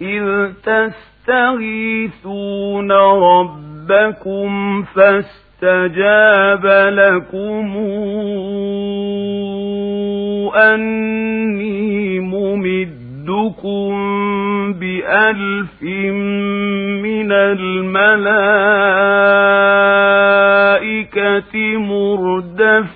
إذ تستغيثون ربكم فاستجاب لكم أني ممدكم بألف من الملائكة مردفين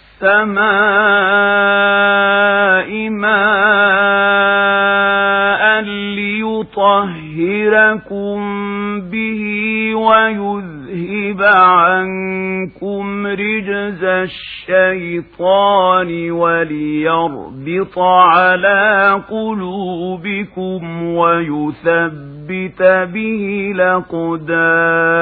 ماء ليطهركم به ويذهب عنكم رجز الشيطان وليربط على قلوبكم ويثبت به الأقدام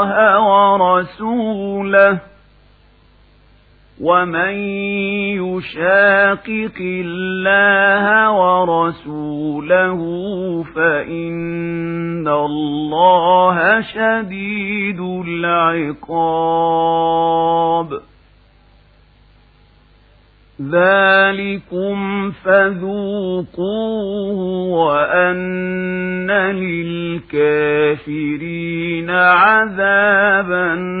ورسوله ومن يشاقق الله ورسوله فإن الله شديد العقاب. ذلكم فذوقوه وأن للكافرين عذاب النار.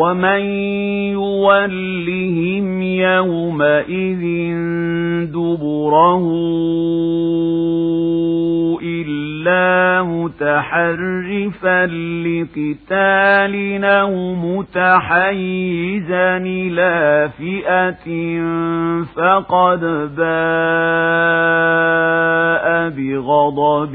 ومن يولهم يومئذ دبره إلا متحرفا لقتال أو متحيزا إلى فئة فقد باء بغضب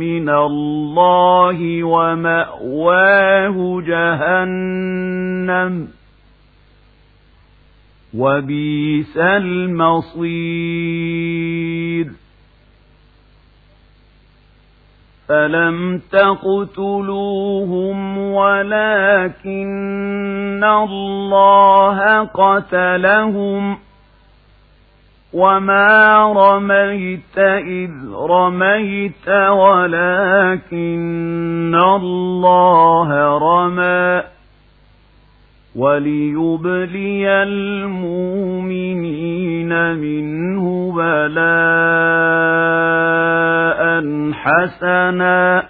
من الله ومأواه جهنم وبئس المصير فلم تقتلوهم ولكن الله قتلهم وما رميت إذ رميت ولكن الله رمى وليبلي المؤمنين منه بلاء حسنا